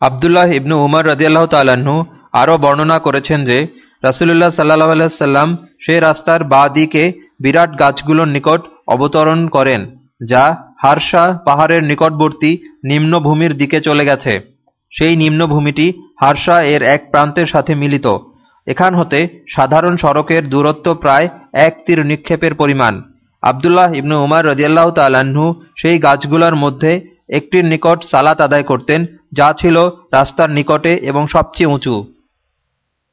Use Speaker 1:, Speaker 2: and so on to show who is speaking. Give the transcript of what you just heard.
Speaker 1: আবদুল্লাহ ইবনু উমর রদিয়াল্লাহ তাল্লাহ্ন আরও বর্ণনা করেছেন যে, রাসুলুল্লাহ সাল্লাহ সাল্লাম সে রাস্তার বা দিকে বিরাট গাছগুলোর নিকট অবতরণ করেন, যা হারসা পাহাড়ের নিকটবর্তী নিম্নভূমির দিকে চলে গেছে। সেই নিম্নভূমিটি হারসা এর এক প্রান্তের সাথে মিলিত। এখান হতে সাধারণ সড়কের দূরত্ব প্রায় এক তীর নিক্ষেপের পরিমাণ। আবদুল্লাহ ইবনু উমার রদিয়াল্লাহ তাল্লাহ্ন সেই গাছগুলোর মধ্যে একটির নিকট সালাত আদায় করতেন যা ছিল রাস্তার নিকটে এবং সবচেয়ে উঁচু।